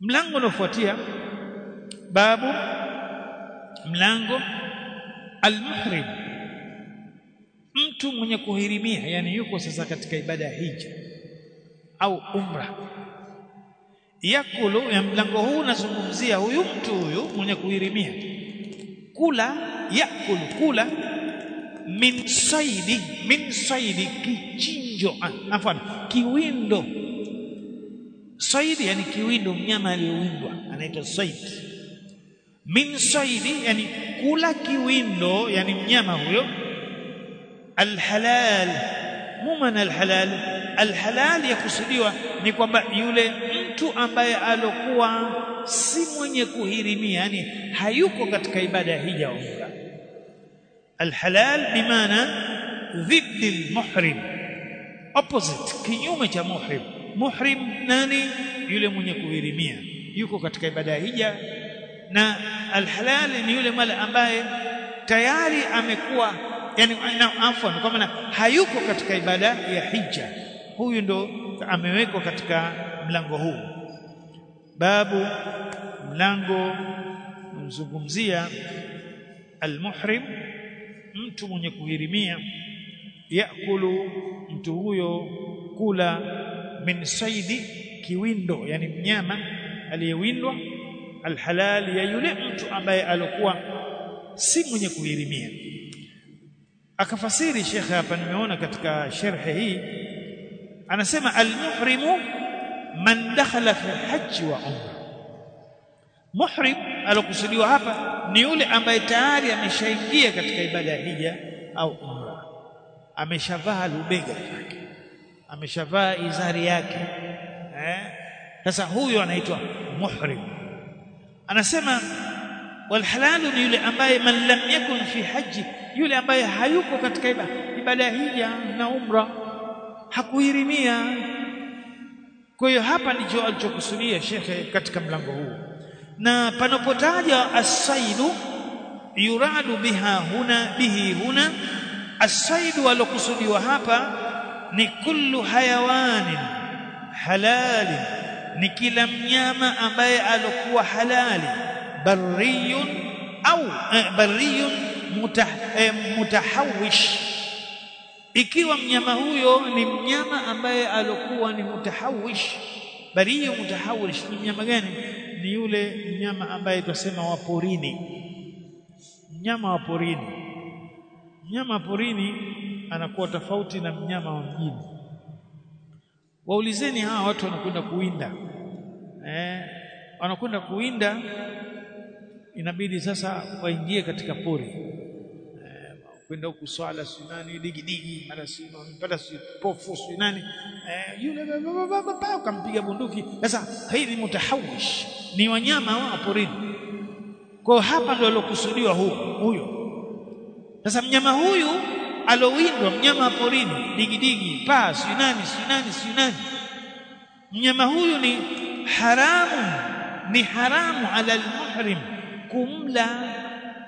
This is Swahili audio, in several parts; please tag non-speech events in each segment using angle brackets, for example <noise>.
mlango unaofuatia babu mlango almuhrim. Mtu mwenye kuhirimia yani yuko sasa katika ibada ya hija au umra. Yakulu ya mlango huu unazungumzia huyu mtu huyu mwenye kuhirimia. Kula yakulu kula min saidi min saidi kichinjo. Afwan kiwindo Saidi yani kiwindo, mnyama aliyowindwa anaitwa saidi. Min saidi yani kula kiwindo, yani mnyama huyo. Alhalal, mumana alhalal, alhalal yakusudiwa ni kwamba yule mtu ambaye alokuwa si mwenye kuhirimia, yani hayuko katika ibada ya hija umra. Alhalal bimaana dhiddi almuhrim, opposite, kinyume cha muhrim muhrim nani? Yule mwenye kuhirimia. Yuko katika ibada ya hija. Na alhalal ni yule mala ambaye tayari amekuwa yani afwan kwa maana hayuko katika ibada ya hija. Huyu ndo amewekwa katika mlango huu. Babu mlango mzungumzia almuhrim mtu mwenye kuhirimia yakulu mtu huyo kula min saidi kiwindo yani mnyama aliyewindwa alhalal ya yule mtu ambaye alikuwa si mwenye kuhirimia. Akafasiri shekhe hapa nimeona katika sharhi hii anasema almuhrimu man dakhala fi hajji wa umra. Muhrim alokusudiwa hapa ni yule ambaye tayari ameshaingia katika ibada ya hija au umra. Ameshavaa lubega lake ameshavaa izari yake. Eh? Sasa huyo anaitwa muhrim. Anasema walhalalu ni yule ambaye man lam yakun fi haji yule ambaye hayuko katika ibada. Ya hija na umra. Hakuhirimia. Kwa hiyo hapa ndicho alichokusudia shekhe katika mlango huu na panapotaja as-saidu yuradu biha huna bihi huna as-saidu alokusudiwa hapa ni kullu hayawanin halali ni kila mnyama ambaye alikuwa halali barriyun au eh, barriyun mutah, eh, mutahawish. Ikiwa mnyama huyo ni mnyama ambaye alikuwa ni mutahawish barriyun mutahawish ni mnyama gani? Ni yule mnyama ambaye tunasema wa porini. Mnyama wa porini. Mnyama porini anakuwa tofauti na mnyama wa mjini waulizeni hawa watu wanakwenda kuwinda. Eh wanakwenda kuwinda inabidi sasa waingie katika pori. Eh, kwenda huku swala sunani digi digi mara sino mpaka si pofu sunani eh, yule kampiga bunduki. Sasa hili mutahawish. Ni wanyama wa porini. Kwa hapa ndio alokusudiwa huyo. Sasa mnyama huyu alowindwa mnyama porini. Digidigi paa sinani si nani mnyama huyu ni haramu ni haramu ala almuhrim. Kumla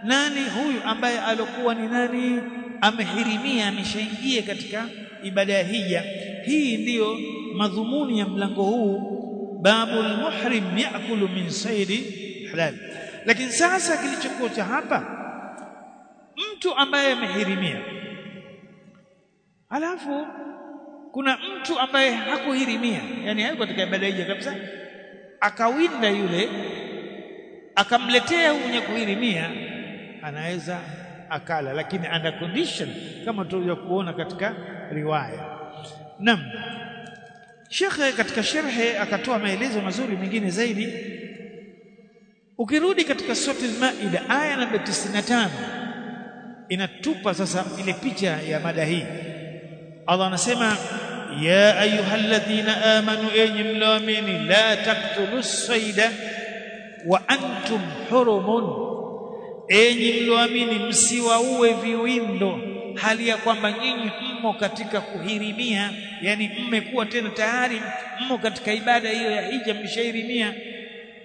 nani huyu ambaye alokuwa ni nani? Amehirimia ameshaingia katika ibada ya hija. Hii ndiyo madhumuni ya mlango huu. Babu almuhrim yakulu min sayri halal. Lakini sasa kilichokuwa hapa mtu ambaye amehirimia alafu kuna mtu ambaye hakuhirimia. Yani hayuko katika ibada hija kabisa. Akawinda yule akamletea mwenye kuhirimia anaweza akala. Lakini under condition kama tulivyo kuona katika riwaya. Nam Shekhe katika sherhe akatoa maelezo mazuri mengine zaidi. Ukirudi katika sura al-Maida aya namba 95 inatupa sasa ile picha ya mada hii Allah anasema ya ayyuhalladhina amanu enyi mlioamini la taqtulus sayda wa antum hurumun. Enyi mlioamini msiwaue viwindo hali ya kwamba nyinyi mmo katika kuhirimia yani mmekuwa tena tayari mmo katika ibada hiyo ya hija mshahirimia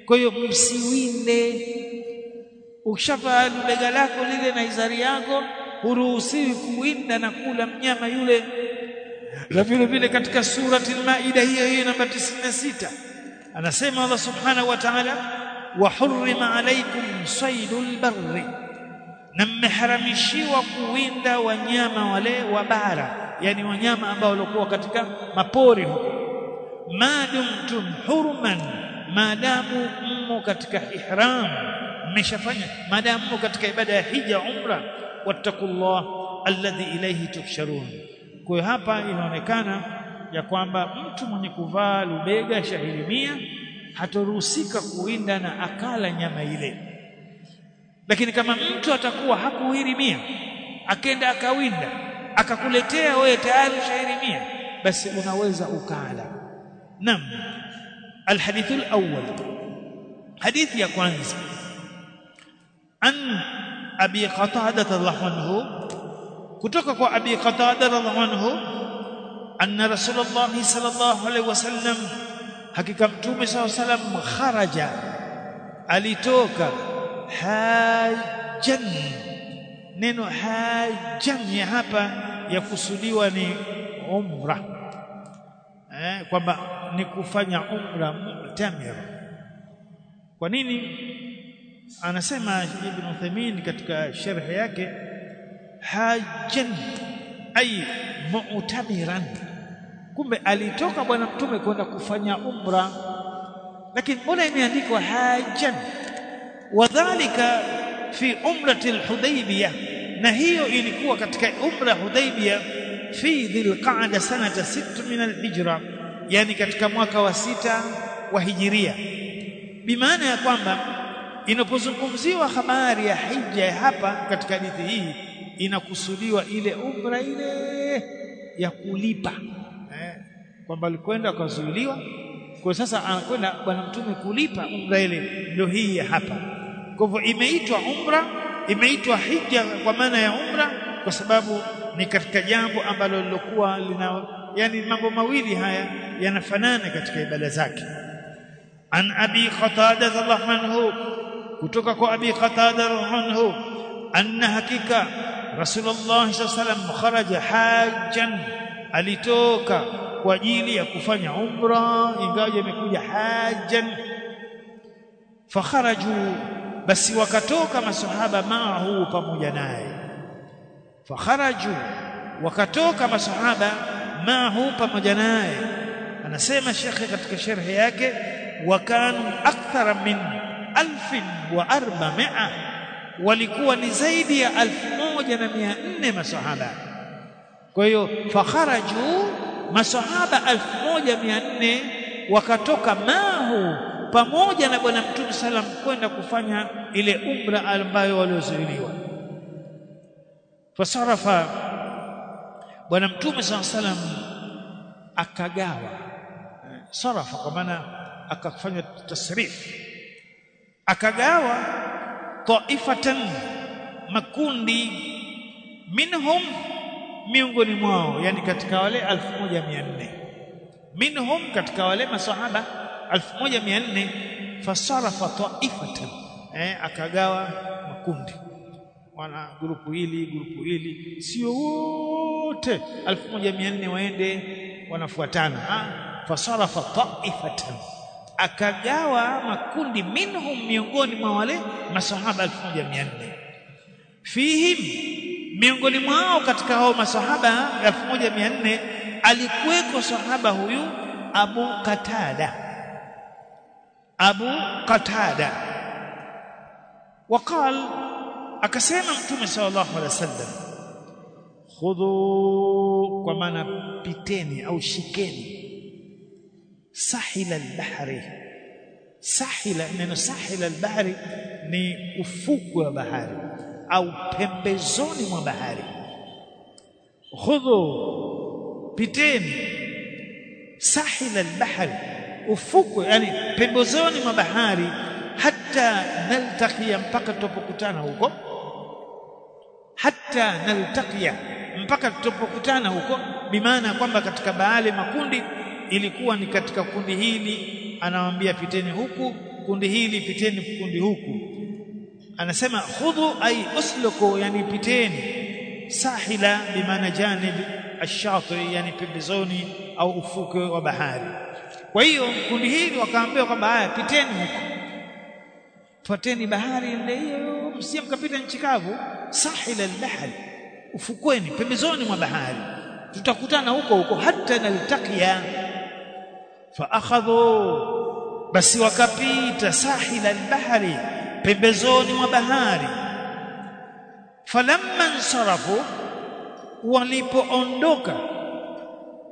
kwa hiyo msiwinde. Ukishavaa bega lako lile na izari yako huruhusiwi kuwinda na kula mnyama yule. Na vile vile katika surati al-Maida hiyo hiyo namba 96 anasema Allah subhanahu wa ta'ala wa hurrima alaykum saydul barri. Na mmeharamishiwa kuwinda wanyama wale wa bara yani wanyama ambao walikuwa katika mapori huko. Madumtum hurman maadamu mmo katika ihram. Mmeshafanya maadamu mmo katika ibada ya hija umra wattaqullah alladhi ilayhi tuhsharun. Kwa hiyo hapa inaonekana ya kwamba mtu mwenye kuvaa lubega shahirimia hatoruhusika kuwinda na akala nyama ile. Lakini kama mtu atakuwa hakuhirimia akenda akawinda akakuletea wewe tayari shahirimia basi unaweza ukala. Nam alhadith alawwal hadithi ya kwanza. An abi qatada radhiallahu anhu kutoka kwa abi qatada radhiallahu anhu anna rasulullah sallallahu alaihi wasallam hakika mtume sallallahu alaihi wasallam kharaja alitoka hajan. Neno hajan ya hapa ya kusudiwa ni umra. Eh, kwamba ni kufanya umra mu'tamir. Kwa nini anasema Ibn Uthaymeen katika sharh yake hajan ay mu'tamiran. Kumbe alitoka bwana mtume kwenda kufanya umra. Lakini mbona imeandikwa hajan? Wadhālika fi umrati al-Hudaybiyah. Na hiyo ilikuwa katika umra Hudaybiyah fi dhilqa'da sanata 6 min al-hijra. Yani katika mwaka wa sita wa hijiria. Bimaana ya kwamba inapozungumziwa habari ya hija hapa katika hadithi hii inakusudiwa ile umra ile ya kulipa eh, kwamba alikwenda akazuiliwa. Kwa sasa anakwenda bwana mtume kulipa umra ile ndio hii hapa. Kwa hivyo imeitwa umra imeitwa hija kwa maana ya umra kwa sababu ni katika jambo ambalo lilokuwa lina yani mambo mawili haya yanafanana katika ibada zake. An abi khatada radhiallahu anhu kutoka kwa abi qatada anhu anna hakika rasulullah wasallam kharaja hajjan alitoka kwa ajili ya kufanya umra ingawa amekuja hajjan. Fakharaju basi wakatoka masahaba maahu pamoja naye. Fakharaju wakatoka masahaba maahu pamoja naye. Anasema shekhe katika sharhi yake wakanu akthara min alfin wa arbamia walikuwa ni zaidi ya alfu moja na mia nne masahaba kwa hiyo fakharaju masahaba alfu moja mia nne wakatoka mahu pamoja na bwana mtume salam kwenda kufanya ile umra ambayo waliozuiliwa. Fasarafa bwana mtume saa salam akagawa sarafa kwa maana akafanya tasrif akagawa taifatan makundi minhum miongoni mwao yani katika wale 1400 minhum katika wale masahaba 1400 fasarafa taifatan eh akagawa makundi. Wana grupu hili grupu hili sio wote 1400 waende wanafuatana ah fasarafa taifatan akagawa makundi minhum miongoni mwa wale masahaba 1400 fihim miongoni mwao katika hao masahaba 1400 alikuweko sahaba huyu Abu Qatada Abu Qatada وقال akasema mtume sallallahu alaihi wasallam khudhu kwa maana piteni au shikeni sahila al-bahri. Sahila neno sahila al-bahri ni ufukwe wa bahari au pembezoni mwa bahari. Khudhu piteni. Sahila al-bahri ufukwe yani pembezoni mwa bahari hata naltaqiya mpaka tutapokutana huko. Hata naltaqiya mpaka tutapokutana huko bimaana kwamba katika baale makundi ilikuwa ni katika kundi hili anawaambia piteni huku kundi hili piteni kundi huku. Anasema khudhu ay usluku yani piteni. Sahila bimaana janib ash-shati yani pembezoni au ufuke wa bahari. Kwa hiyo kundi hili wakaambiwa kwamba haya piteni huko fuateni bahari ile hiyo msie mkapita nchi kavu. Sahila al-bahr ufukweni pembezoni mwa bahari. Tutakutana huko huko hata naltaqiya fa akhadhu basi wakapita sahila al-bahri pembezoni mwa bahari. Falamma nsarafu walipoondoka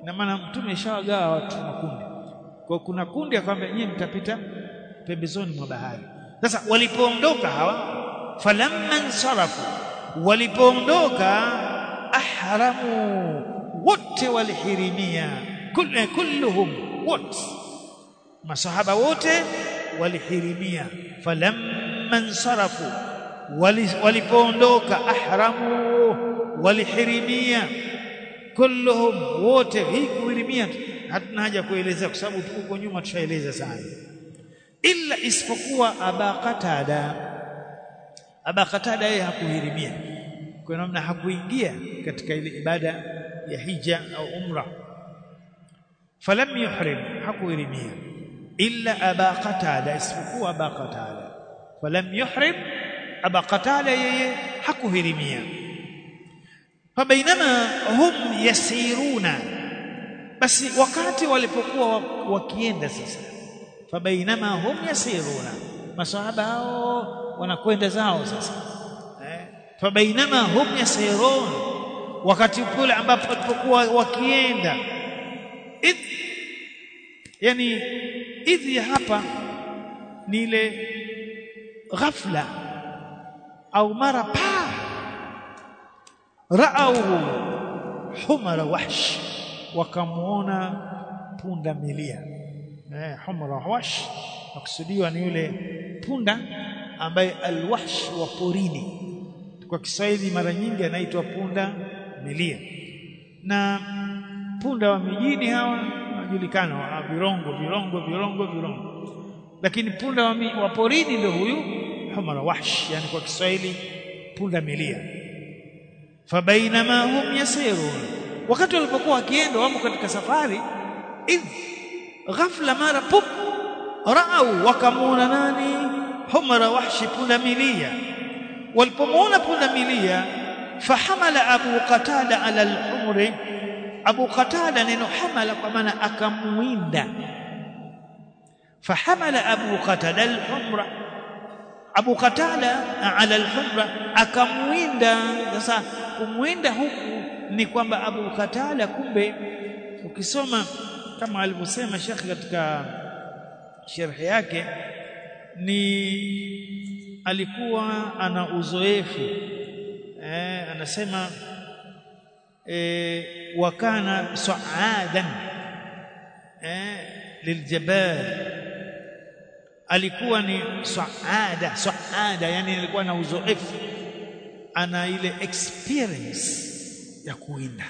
na maana mtume ishawagawa watu makundi kwa kuna kundi akwambia nyinyi mtapita pembezoni mwa bahari. Sasa walipoondoka hawa falamma nsarafu walipoondoka ahramu wote walihirimia Kul, kulluhum wote. Masahaba wote walihirimia. Falamma nsarafu walipoondoka ahramu walihirimia. Kulluhum wote hii kuhirimia hatuna haja kuelezea kwa sababu huko nyuma tushaeleza sana. Illa isipokuwa aba qatada. Aba qatada yeye hakuhirimia. Kwa namna hakuingia katika ile ibada ya hija au umra falam yuhrim hakuhirimia illa aba qatada isipokuwa aba qatada. Falam yuhrim aba qatada yeye hakuhirimia. Fabainama hum yasiruna. Basi wakati walipokuwa wakienda sasa fabainama hum yasiruna. Masahaba hao wanakwenda zao sasa. Eh fabainama hum yasirun. Wakati kule ambapo walipokuwa wakienda idh. Yani idhi hapa ni ile ghafla. Au mara pa. Raauhu humara wahsh. Wakamuona punda milia. Eh humara wahsh. Nakusudiwa ni yule punda ambaye alwahsh wa porini. Kwa Kiswahili mara nyingi anaitwa punda milia. Na punda wa mijini hawa wanajulikana wa virongo virongo virongo virongo lakini punda wa, wa porini ndio huyu humara wahsh yani kwa Kiswahili punda milia fabainama hum yasirun wakati walipokuwa wakienda wamo katika safari idh ghafla mara pup raau wakamuona nani humara wahshi punda milia walipomuona punda milia fahamala abu qatada ala al-humri abu qatada neno hamala kwa maana akamuinda. Fahamala abu qatada al-humra. Abu qatada ala al-humra akamuinda. Sasa kumwinda huku ni kwamba abu qatada kumbe ukisoma kama alivyosema Sheikh katika sharhi yake ni alikuwa ana uzoefu. Eh, anasema eh, wakana sa'adan eh, liljabal alikuwa ni sa'ada sa'ada yani alikuwa na uzoefu. Ana ile experience ya kuinda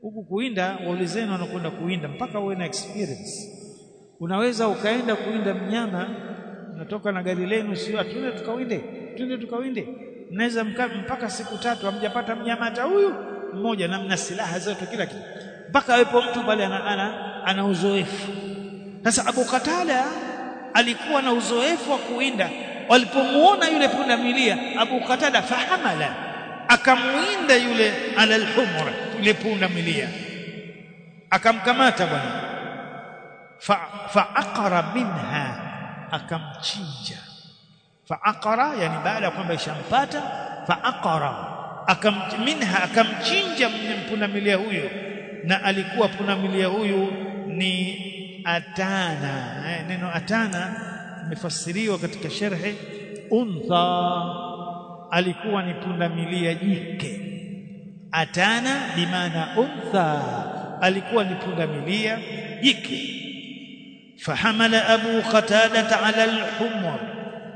huku kuinda waulizeni wanakwenda kuinda mpaka uwe na experience. Unaweza ukaenda kuinda mnyama natoka na gari lenu sio atuende tukawinde tuende tukawinde. Mnaweza mpaka siku tatu amjapata mnyama hata huyu mmoja na mna silaha zote kila kitu. Mpaka awepo mtu pale ana, ana, ana uzoefu. Sasa Abu katada alikuwa na uzoefu wa kuinda walipomuona yule punda milia Abu Qatada fahamala akamuinda yule ala alhumra yule punda milia akamkamata bwana. Fa, fa minha akamchinja. Faaqara yani baada ya kwamba ishampata faaqara akamminha akamchinja mpunamilia huyo. Na alikuwa pundamilia huyu ni atana. Eh, neno atana imefasiriwa katika sherhe untha. Alikuwa ni pundamilia jike. Atana bimaana untha. Alikuwa ni pundamilia jike. Fahamala abu qatada ala alhumr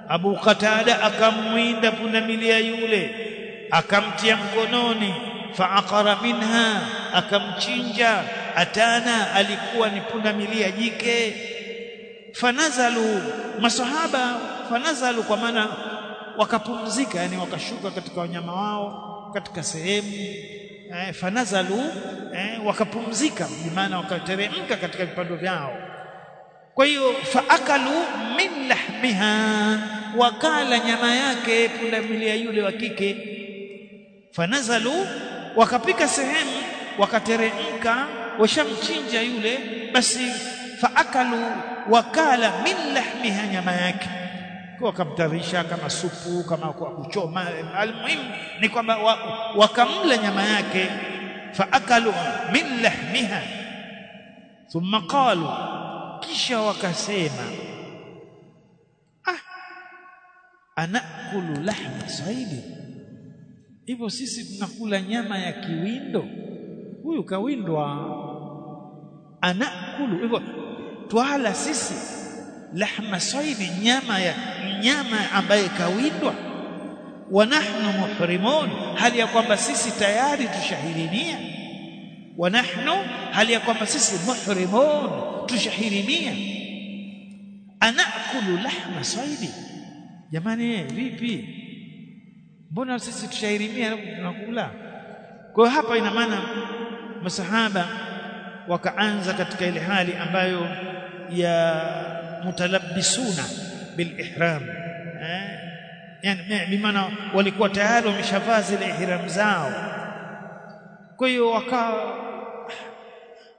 abu qatada akamwinda pundamilia yule akamtia mkononi faaqara minha akamchinja atana alikuwa ni punda milia jike fanazalu masahaba fanazalu kwa maana wakapumzika yani wakashuka katika wanyama wao katika sehemu eh, fanazalu eh, wakapumzika bimaana wakateremka katika vipando vyao. Kwa hiyo faakalu min lahmiha wakala nyama yake punda milia yule wa kike fanazalu wakapika sehemu wakateremka washamchinja yule. Basi faakalu wakala min lahmiha nyama yake. Wakamtarisha kama supu kama kwa kuchoma. Almuhimu ni kwamba wakamla nyama yake. Faakalu min lahmiha. Thumma qalu kisha wakasema ah anakulu lahma saidi hivyo sisi tunakula nyama ya kiwindo. Huyu kawindwa anakulu. Hivyo twala sisi lahma saidi nyama ya nyama ambaye kawindwa. Wa nahnu muhrimun hali ya kwamba sisi tayari tushahirimia wa nahnu hali ya kwamba sisi muhrimun tushahirimia anakulu lahma saidi jamani vipi mbona sisi tushahirimia tunakula kwa hapa ina maana masahaba wakaanza katika ile hali ambayo ya mutalabbisuna bil ihram eh? Yani bimaana walikuwa tayari wameshavaa zile ihram zao. Kwa hiyo waka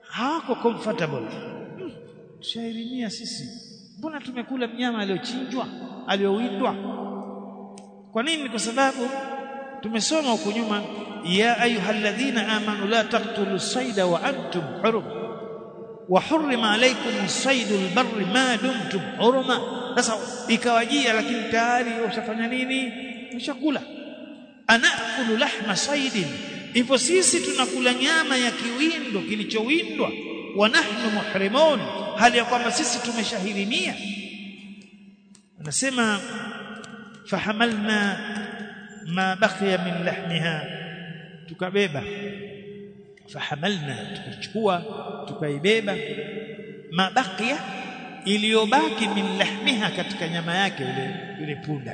hawako comfortable. Tushairimia sisi. Mbona tumekula mnyama aliyochinjwa aliyowindwa kwa nini? Kwa sababu tumesoma huko nyuma ya ayyuhalladhina amanu la taqtulu sayda wa antum hurum. Wa hurrima alaykum saydul barri ma dumtum huruma. Sasa ikawajia lakini tayari ushafanya nini? Ushakula. Anakulu lahma saydin. Ipo sisi tunakula nyama ya kiwindo kilichowindwa. Wa nahnu muhrimun. Hali ya kwamba sisi tumeshahirimia. Anasema fahamalna ma baqiya min lahmiha. Tukabeba. Fahamalna tukachukua tukaibeba. Ma baqiya iliyobaki min lahmiha katika nyama yake yule yule punda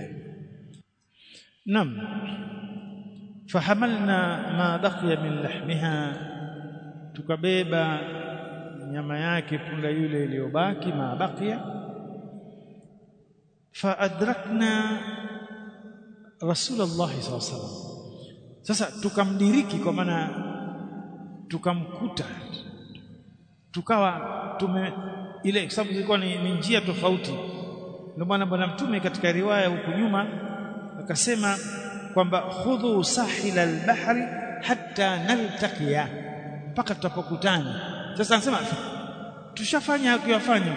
nam fahamalna ma baqiya min lahmiha. Tukabeba nyama yake punda yule iliyobaki ma baqiya faadrakna rasulullah sallallahu sasa tukamdiriki kwa maana tukamkuta. Tukawa tume ile sababu zilikuwa ni, ni njia tofauti. Ndio maana bwana mtume katika riwaya huku nyuma akasema kwamba khudhu sahila albahri hatta naltaqiya. Mpaka tutapokutana sasa anasema tushafanya kuyafanya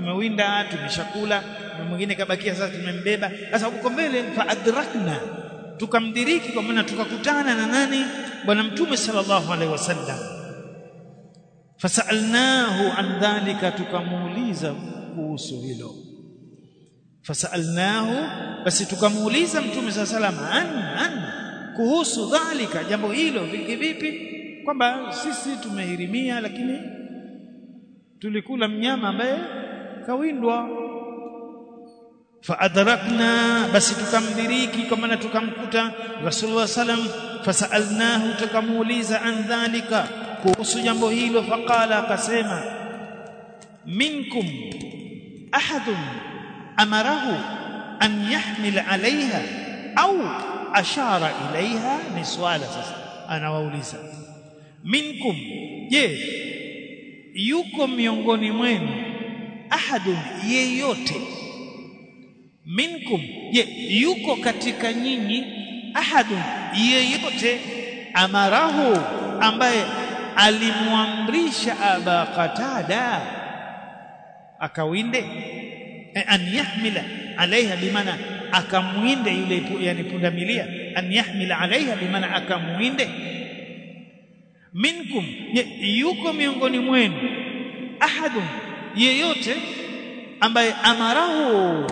tumewinda tumeshakula na mwingine kabakia sasa tumembeba. Sasa huko mbele fa adrakna tukamdiriki kwa maana tukakutana na nani? Bwana mtume sallallahu alaihi wasallam. Fasalnahu an dhalika tukamuuliza kuhusu hilo. Fasalnahu basi tukamuuliza mtume sallallahu alaihi wasallam an kuhusu dhalika jambo hilo vipi vipi? Kwamba sisi tumehirimia lakini tulikula mnyama ambaye kawindwa faadrakna basi tukamdiriki kwa maana tukamkuta rasulullah sallam fasalnahu tukamuuliza an dhalika kuhusu jambo hilo faqala akasema minkum ahadun amarahu an yahmil alaiha au ashara ilaiha ni swala sasa anawauliza minkum je yuko miongoni mwenu ahadun yeyote. Minkum je yuko katika nyinyi ahadun yeyote? Amarahu ambaye alimwamrisha aba qatada akawinde e, an yahmila alaiha bimaana akamwinde yule yani pundamilia an yahmila alaiha bimaana akamwinde. Minkum ye, yuko miongoni mwenu ahadun yeyote ambaye amarahu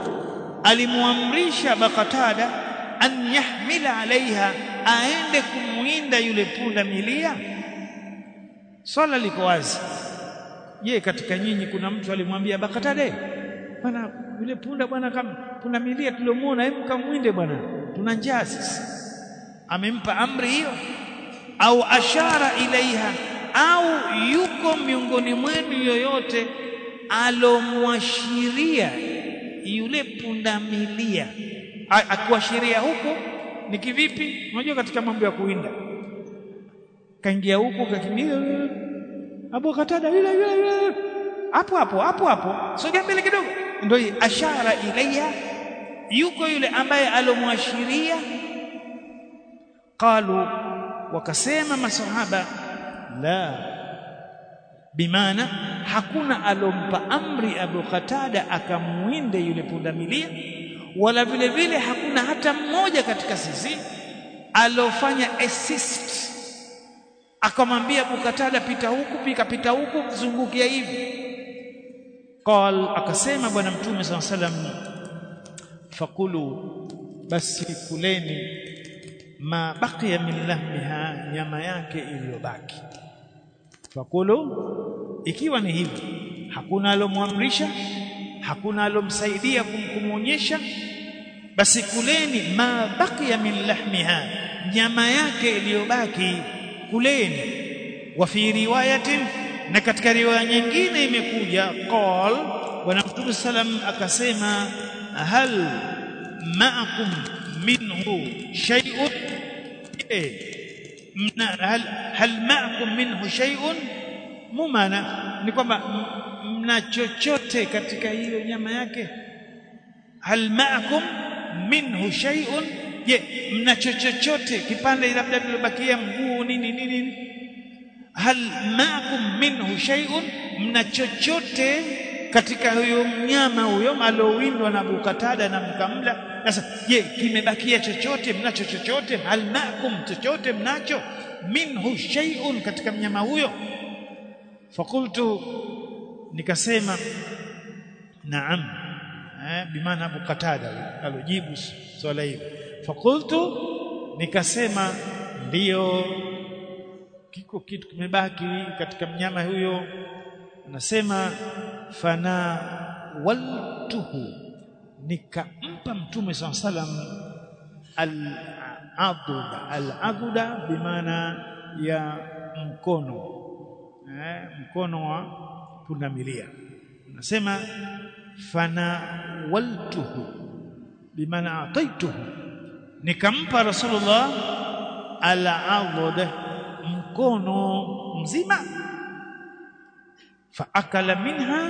alimuamrisha bakatada an yahmila alaiha aende kumwinda yule punda milia? Swala liko wazi. Je katika nyinyi kuna mtu alimwambia bakatade bwana yule punda bwana kama punda milia tuliomuona hebu kamwinde bwana tuna njaa sisi. Amempa amri hiyo? Au ashara ilaiha? Au yuko miongoni mwenu yoyote alomwashiria yule pundamilia. Akuashiria huko ni kivipi? Unajua katika mambo ya kuinda kaingia huko kakimbia Abu Katada yule yule hapo hapo hapo hapo. Sogea mbele kidogo. Ndio ashara ilayya. Yuko yule ambaye alomwashiria. Qalu wakasema masahaba la bimaana hakuna alompa amri Abu Qatada akamwinde yule pundamilia wala vile vile hakuna hata mmoja katika sisi alofanya assist. Akamwambia Abu Qatada pita huku pika pita huku zungukia hivi. Qal akasema bwana mtume saa salam fakulu basi kuleni ma baqiya min lahmiha nyama yake iliyobaki fakulu ikiwa ni hivi hakuna alomwamrisha hakuna alomsaidia kumkuonyesha basi kuleni ma baqiya min lahmiha nyama yake iliyobaki kuleni. Wa fi riwayatin na katika riwaya nyingine imekuja qal bwana mtume salam akasema hal ma'akum minhu shay'un hal, hal ma'kum minhu shay'un? Mumana ni kwamba mna chochote katika hiyo nyama yake? Hal ma'kum minhu shay'un? Je mna chochote kipande labda kilobakia mguu nini nini? Hal ma'kum minhu shay'un? Mna chochote katika huyo mnyama huyo alowindwa na bukatada na mkamla sasa je kimebakia chochote? Mnacho chochote? Hal makum, chochote mnacho? Minhu shay'un katika mnyama huyo. Fakultu nikasema naam. Eh bimaana Abu Qatada alojibu swala hili fakultu nikasema ndiyo kiko kitu kimebaki katika mnyama huyo. Anasema fana waltuhu nikampa mtume SAW salam al-aduda al-aduda bimaana ya mkono eh, mkono wa pundamilia. Nasema fana waltuhu bimaana ataituhu. Nikampa rasulullah al-aduda mkono mzima. Faakala minha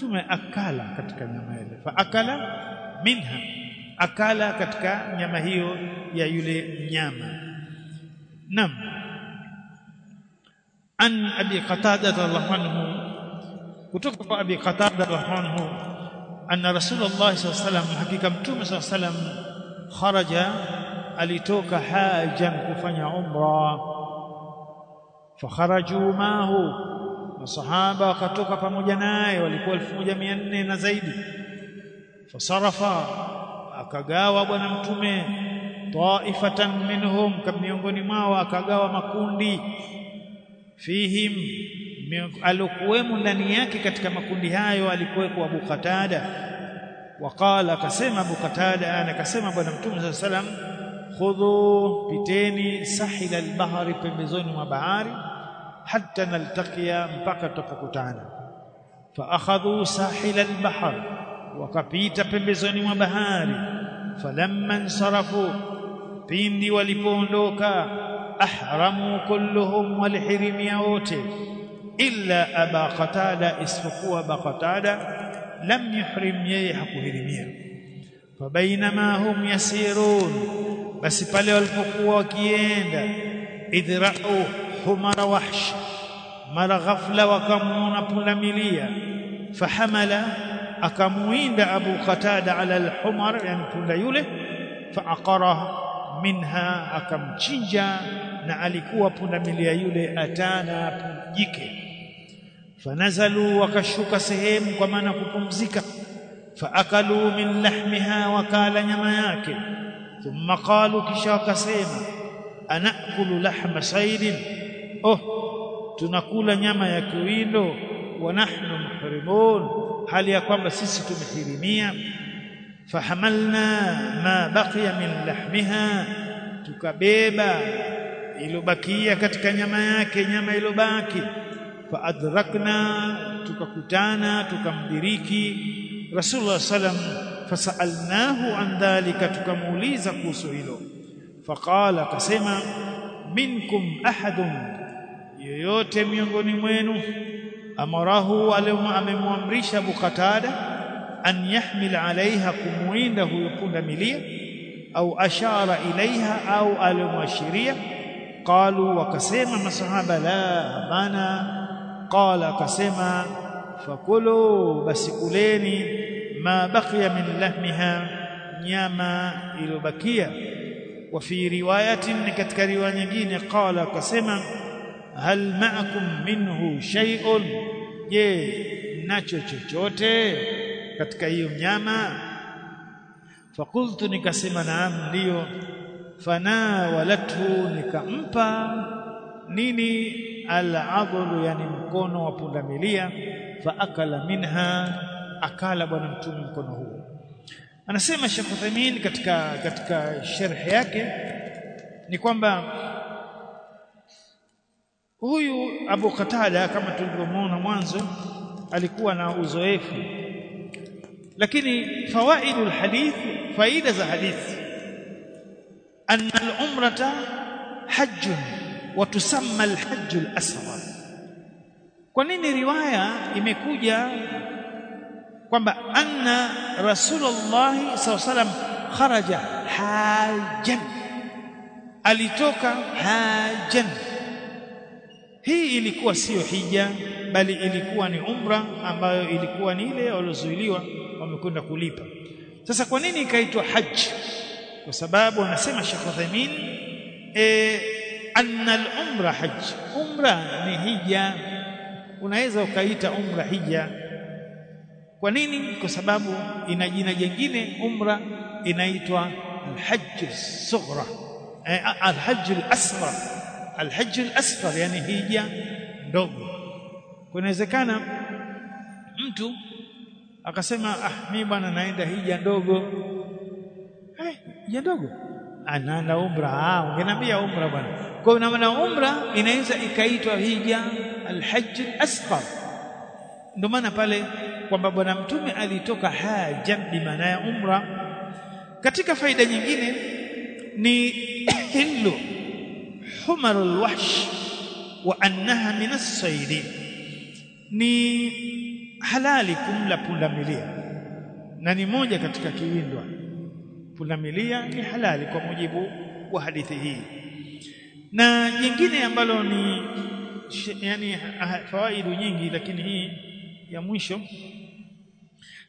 mtume akala katika nyama ile faakala minha akala katika nyama hiyo ya yule mnyama. Nam an abi qatada radhiallahu anhu kutoka kwa abi qatada radhiallahu anna rasulullah sallallahu alaihi wasallam hakika mtume sallallahu alaihi wasallam kharaja alitoka hajan kufanya umra. Fakharaju mahu masahaba wakatoka pamoja naye walikuwa 1400 na zaidi. Fasarafa akagawa bwana mtume taifatan minhum miongoni mwao akagawa makundi. Fihim alikuwemo ndani yake katika makundi hayo alikuweko Abu Qatada. Waqala akasema Abu Qatada ana bwana mtume sallallahu alaihi wasallam khudhu piteni sahila albahari pembezoni mwa bahari hatta naltaqiya mpaka tutapokutana fa akhadhu sahila albahr wakapita pembezoni mwa bahari falamma insarafu pindi walipoondoka ahramu kulluhum walihirimia wote illa aba qatada isipokuwa aba qatada lam yuhrim yeye hakuhirimia fabainama hum yasirun basi pale walipokuwa wakienda idra'u humara wahsh mara ghafla wakamuona pundamilia fahamala akamuinda abu qatada ala alhumar yani punda yule faaqara minha akamchinja na alikuwa pundamilia yule atana jike fanazalu wakashuka sehemu kwa maana kupumzika faakalu min lahmiha wakala nyama yake thumma qalu kisha wakasema anakulu lahma saidin oh tunakula nyama ya kiwindo wa nahnu muhrimun hali ya kwamba sisi tumehirimia. Fahamalna ma baqiya min lahmiha tukabeba ilobakia katika nyama yake nyama ilobaki faadrakna tukakutana tukamdiriki. Rasulullah sallam fasalnahu an dhalika tukamuuliza kuhusu hilo. Faqala akasema minkum ahadun yoyote miongoni mwenu amarahu amemwamrisha Abu Qatada an yahmil alaiha kumuinda huyo punda milia au ashara ilaiha au alimwashiria qalu wakasema masahaba la bana qala akasema fakulu basi kuleni ma baqiya min lahmiha nyama iliyobakia. Wa fi riwayatin katika riwaya nyingine qala akasema hal ma'akum minhu shay'un? Je nacho chochote katika hiyo mnyama? Fakultu nikasema naam ndio fana walatu nikampa nini? Al-adlu yani mkono wa pundamilia. Fa akala minha akala bwana mtume mkono huo. Anasema Sheikh Uthaymeen katika katika sharh yake ni kwamba huyu Abu Qatada kama tulivyomwona mwanzo alikuwa na uzoefu. Lakini fawaidul hadith faida za hadithi anna al-umrata hajjun wa tusamma al-hajj al-asghar kwa nini riwaya imekuja? Kwamba anna rasulullah sallam kharaja hajjan. Alitoka hajjan hii ilikuwa sio hija bali ilikuwa ni umra ambayo ilikuwa ni ile waliozuiliwa wamekwenda kulipa. Sasa kwa nini ikaitwa haji kwa sababu anasema Sheikh Uthaymeen e, anna al-umra hajj. Umra ni hija. Unaweza ukaita umra hija. Kwa nini? Kwa sababu ina jina jingine umra inaitwa al-hajj sughra e, al-hajj al-asghar al-hajj al-asghar yani hija ndogo. Kunawezekana mtu akasema ah mimi bwana naenda hija ndogo. Eh hija ndogo. Anaenda umra. Ah ungeniambia umra bwana. Kwa hiyo na umra inaweza ikaitwa hija alhaji alasfar ndio maana pale kwamba bwana mtume alitoka haja bi maana ya umra. Katika faida nyingine ni <clears throat> hillu humarul wahsh wa annaha min as-sayd ni halali kumla pundamilia na ni moja katika kiwindwa pundamilia ni halali kwa mujibu wa hadithi hii. Na jingine ambalo ni yani fawaidu nyingi lakini hii ya mwisho.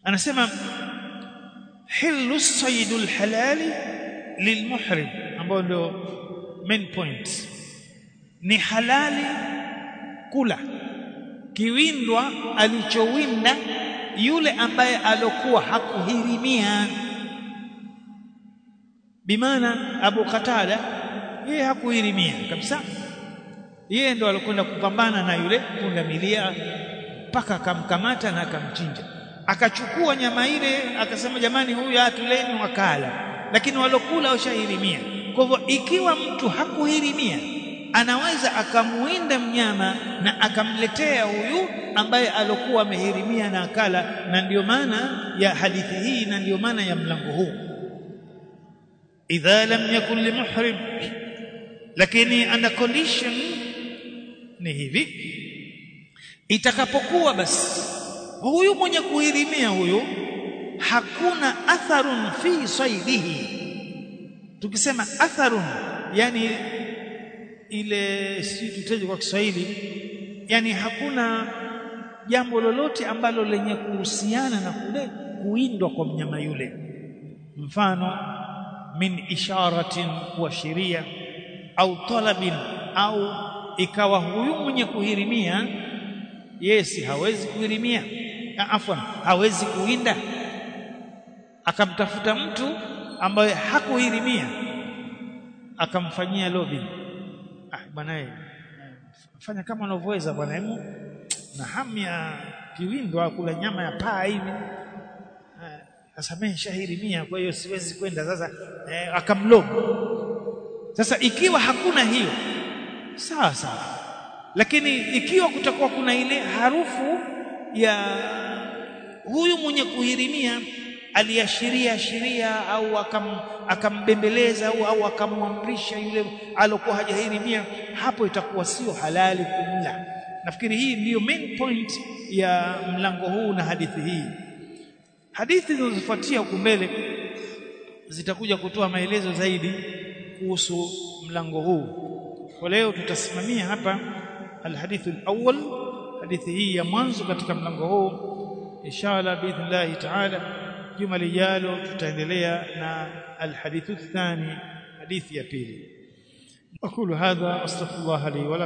Anasema hilu saydul halali lilmuhrim ambao ndio main point. Ni halali kula. Kiwindwa alichowinda yule ambaye alokuwa hakuhirimia. Bimaana Abu Qatada yeye hakuhirimia kabisa. Yeye ndo alokwenda kupambana na yule punda milia mpaka akamkamata na akamchinja. Akachukua nyama ile akasema jamani huyu atuleni wakala. Lakini walokula washahirimia kwa hivyo ikiwa mtu hakuhirimia anaweza akamuinda mnyama na akamletea huyu ambaye alokuwa amehirimia na akala na ndiyo maana ya hadithi hii na ndiyo maana ya mlango huu. Idha lam yakun limuhrim lakini ana condition ni hivi. Itakapokuwa basi huyu mwenye kuhirimia huyu hakuna atharun fi saidihi tukisema atharun yani ile si tutaje kwa Kiswahili yani hakuna jambo lolote ambalo lenye kuhusiana na kule kuindwa kwa mnyama yule. Mfano min isharatin kuashiria au talabin au ikawa huyu mwenye kuhirimia yesi hawezi kuhirimia afwan hawezi kuinda. Akamtafuta mtu ambaye hakuhirimia akamfanyia lobby. Ah bwana fanya kama unavyoweza bwana hemu na hamu ya kiwindo kula nyama ya paa hivi. Sasa mimi shahirimia kwa hiyo siwezi kwenda. Sasa eh, akamlogo sasa ikiwa hakuna hiyo sawa sawa. Lakini ikiwa kutakuwa kuna ile harufu ya huyu mwenye kuhirimia aliashiria ashiria au akam, akambembeleza au, au akamwamrisha yule alokuwa hajahirimia hapo itakuwa sio halali kumla. Nafikiri hii ndiyo main point ya mlango huu na hadithi hii. Hadithi zinazofuatia huku mbele zitakuja kutoa maelezo zaidi kuhusu mlango huu. Kwa leo tutasimamia hapa alhadithu alawwal hadithi hii ya mwanzo katika mlango huu inshallah biidhnillah taala juma lijalo tutaendelea na alhadithu athani hadithi ya pili. Aqulu hadha astaghfirullah li wa